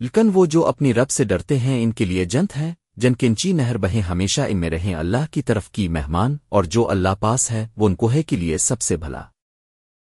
لیکن وہ جو اپنی رب سے ڈرتے ہیں، ان کے لیے جنت ہے۔ جن کنچی نہر بہیں ہمیشہ ان میں رہیں، اللہ کی طرف کی مہمان اور جو اللہ پاس ہے، وہ ان کوہے کے لیے سب سے بھلا۔